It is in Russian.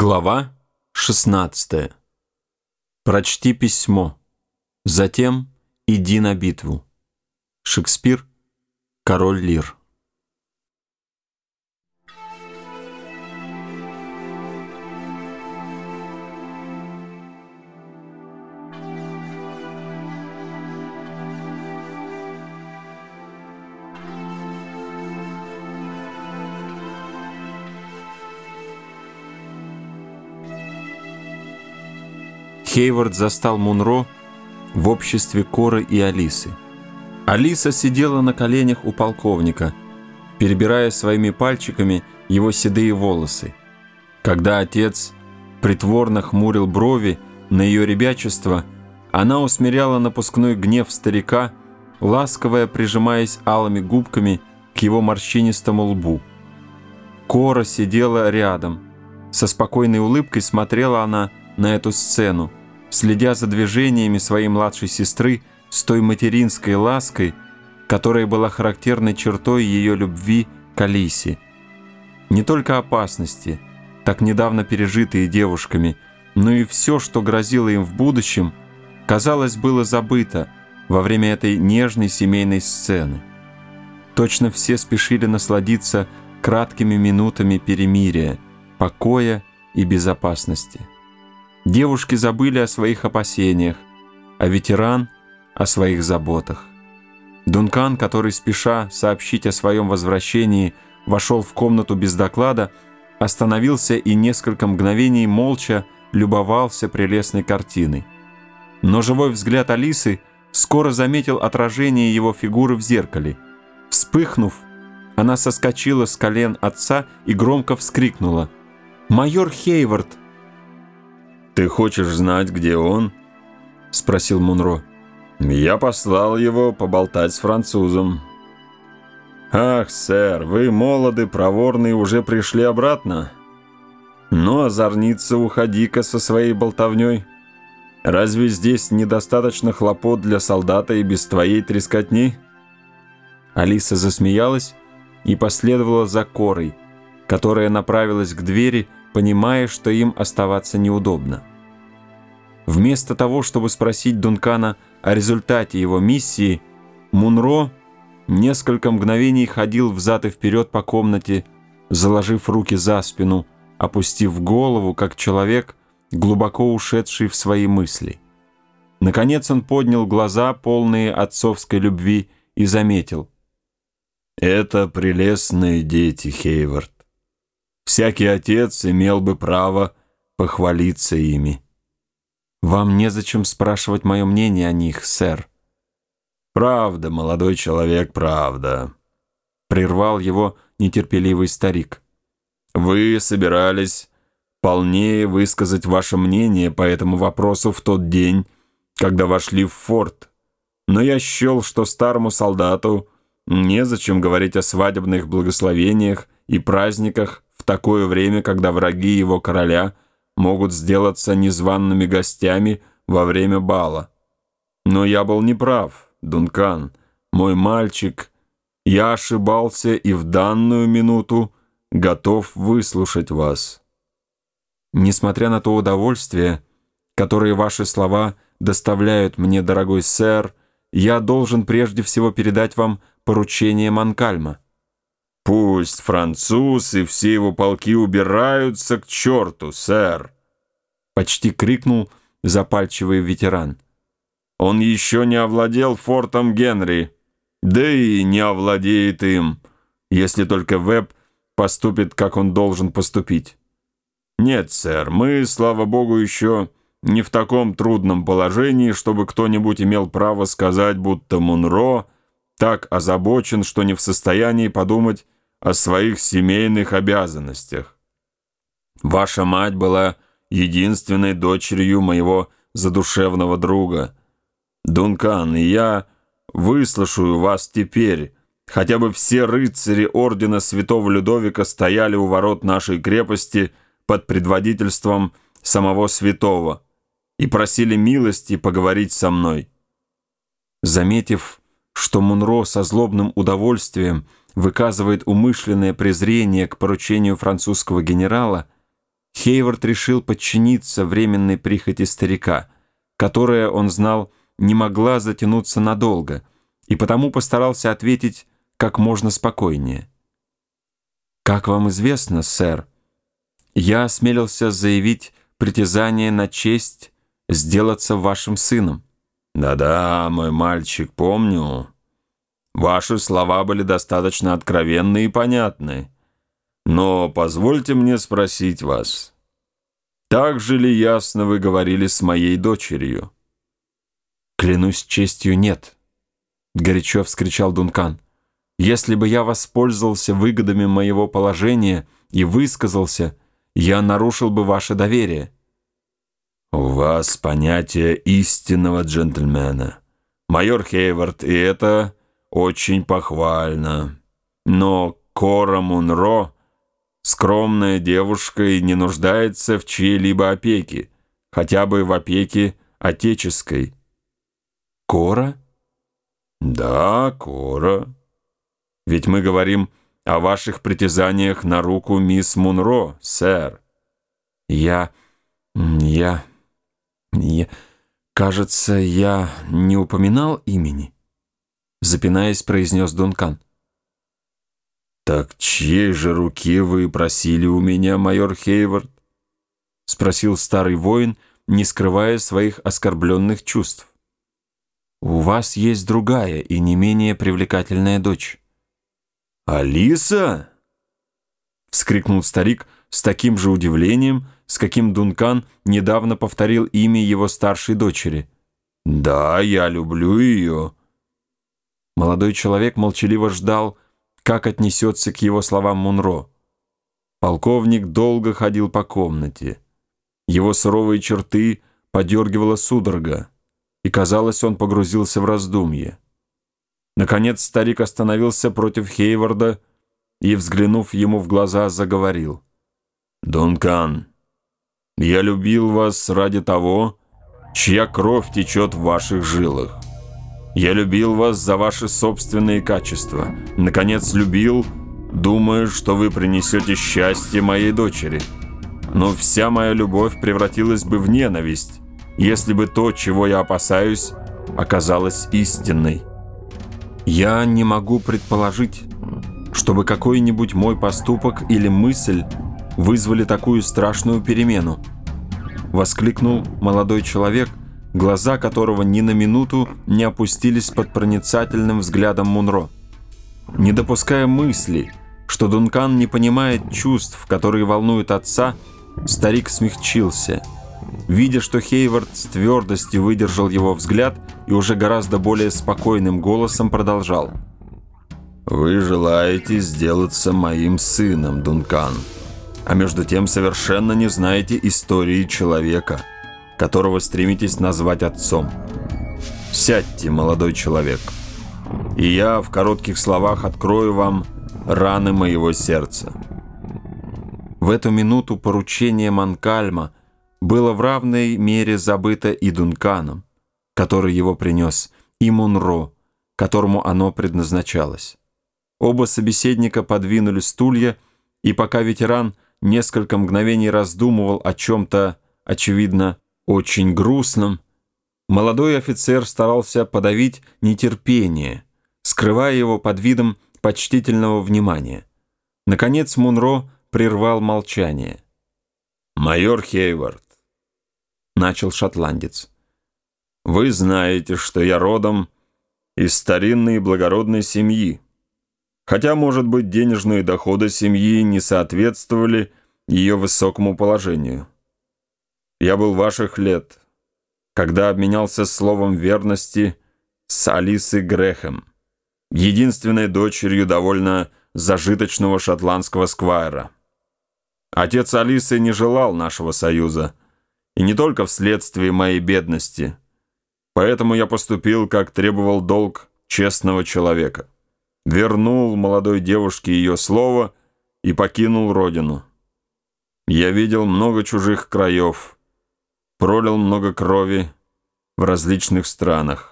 Глава 16. Прочти письмо. Затем иди на битву. Шекспир. Король Лир. Хейвард застал Мунро в обществе Коры и Алисы. Алиса сидела на коленях у полковника, перебирая своими пальчиками его седые волосы. Когда отец притворно хмурил брови на ее ребячество, она усмиряла напускной гнев старика, ласковая прижимаясь алыми губками к его морщинистому лбу. Кора сидела рядом. Со спокойной улыбкой смотрела она на эту сцену, следя за движениями своей младшей сестры с той материнской лаской, которая была характерной чертой ее любви к Алисе. Не только опасности, так недавно пережитые девушками, но и все, что грозило им в будущем, казалось, было забыто во время этой нежной семейной сцены. Точно все спешили насладиться краткими минутами перемирия, покоя и безопасности. Девушки забыли о своих опасениях, а ветеран — о своих заботах. Дункан, который, спеша сообщить о своем возвращении, вошел в комнату без доклада, остановился и несколько мгновений молча любовался прелестной картиной. Но живой взгляд Алисы скоро заметил отражение его фигуры в зеркале. Вспыхнув, она соскочила с колен отца и громко вскрикнула. «Майор Хейвард!» «Ты хочешь знать, где он?» — спросил Мунро. «Я послал его поболтать с французом». «Ах, сэр, вы молоды, проворны и уже пришли обратно? Ну, озорница, уходи-ка со своей болтовней. Разве здесь недостаточно хлопот для солдата и без твоей трескотни?» Алиса засмеялась и последовала за Корой, которая направилась к двери, понимая, что им оставаться неудобно. Вместо того, чтобы спросить Дункана о результате его миссии, Мунро несколько мгновений ходил взад и вперед по комнате, заложив руки за спину, опустив голову, как человек, глубоко ушедший в свои мысли. Наконец он поднял глаза, полные отцовской любви, и заметил. «Это прелестные дети, Хейвард. Всякий отец имел бы право похвалиться ими». «Вам незачем спрашивать мое мнение о них, сэр». «Правда, молодой человек, правда», — прервал его нетерпеливый старик. «Вы собирались полнее высказать ваше мнение по этому вопросу в тот день, когда вошли в форт. Но я счел, что старому солдату незачем говорить о свадебных благословениях и праздниках в такое время, когда враги его короля — могут сделаться незваными гостями во время бала. Но я был неправ, Дункан, мой мальчик. Я ошибался и в данную минуту готов выслушать вас. Несмотря на то удовольствие, которое ваши слова доставляют мне, дорогой сэр, я должен прежде всего передать вам поручение Манкальма. «Пусть француз и все его полки убираются к черту, сэр!» Почти крикнул запальчивый ветеран. «Он еще не овладел фортом Генри, да и не овладеет им, если только Веб поступит, как он должен поступить. Нет, сэр, мы, слава богу, еще не в таком трудном положении, чтобы кто-нибудь имел право сказать, будто Мунро так озабочен, что не в состоянии подумать о своих семейных обязанностях. Ваша мать была единственной дочерью моего задушевного друга. Дункан, и я выслушаю вас теперь. Хотя бы все рыцари ордена святого Людовика стояли у ворот нашей крепости под предводительством самого святого и просили милости поговорить со мной. Заметив, что Мунро со злобным удовольствием выказывает умышленное презрение к поручению французского генерала, Хейвард решил подчиниться временной прихоти старика, которая, он знал, не могла затянуться надолго, и потому постарался ответить как можно спокойнее. «Как вам известно, сэр, я осмелился заявить притязание на честь сделаться вашим сыном». «Да-да, мой мальчик, помню. Ваши слова были достаточно откровенны и понятны. Но позвольте мне спросить вас, так же ли ясно вы говорили с моей дочерью?» «Клянусь честью, нет», — горячо вскричал Дункан. «Если бы я воспользовался выгодами моего положения и высказался, я нарушил бы ваше доверие». «У вас понятие истинного джентльмена, майор Хейвард, и это очень похвально. Но Кора Мунро, скромная девушка и не нуждается в чьей-либо опеке, хотя бы в опеке отеческой». Кора? Да, Кора. Ведь мы говорим о ваших притязаниях на руку мисс Мунро, сэр. Я... я... я... кажется, я не упоминал имени? Запинаясь, произнес Дункан. «Так чьей же руки вы просили у меня, майор Хейвард?» Спросил старый воин, не скрывая своих оскорбленных чувств. «У вас есть другая и не менее привлекательная дочь». «Алиса?» — вскрикнул старик с таким же удивлением, с каким Дункан недавно повторил имя его старшей дочери. «Да, я люблю ее». Молодой человек молчаливо ждал, как отнесется к его словам Мунро. Полковник долго ходил по комнате. Его суровые черты подергивала судорога и, казалось, он погрузился в раздумье. Наконец старик остановился против Хейварда и, взглянув ему в глаза, заговорил. «Дункан, я любил вас ради того, чья кровь течет в ваших жилах. Я любил вас за ваши собственные качества. Наконец, любил, думая, что вы принесете счастье моей дочери. Но вся моя любовь превратилась бы в ненависть, если бы то, чего я опасаюсь, оказалось истинной. Я не могу предположить, чтобы какой-нибудь мой поступок или мысль вызвали такую страшную перемену. Воскликнул молодой человек, глаза которого ни на минуту не опустились под проницательным взглядом Мунро. Не допуская мысли, что Дункан не понимает чувств, которые волнуют отца, старик смягчился – Видя, что Хейвард с твердостью выдержал его взгляд и уже гораздо более спокойным голосом продолжал. «Вы желаете сделаться моим сыном, Дункан, а между тем совершенно не знаете истории человека, которого стремитесь назвать отцом. Сядьте, молодой человек, и я в коротких словах открою вам раны моего сердца». В эту минуту поручение Манкальма – было в равной мере забыто и Дунканом, который его принес, и Мунро, которому оно предназначалось. Оба собеседника подвинули стулья, и пока ветеран несколько мгновений раздумывал о чем-то, очевидно, очень грустном, молодой офицер старался подавить нетерпение, скрывая его под видом почтительного внимания. Наконец Мунро прервал молчание. «Майор Хейвард, начал шотландец. «Вы знаете, что я родом из старинной и благородной семьи, хотя, может быть, денежные доходы семьи не соответствовали ее высокому положению. Я был ваших лет, когда обменялся словом верности с Алисой Грехем, единственной дочерью довольно зажиточного шотландского сквайра. Отец Алисы не желал нашего союза, и не только вследствие моей бедности. Поэтому я поступил, как требовал долг честного человека. Вернул молодой девушке ее слово и покинул родину. Я видел много чужих краев, пролил много крови в различных странах.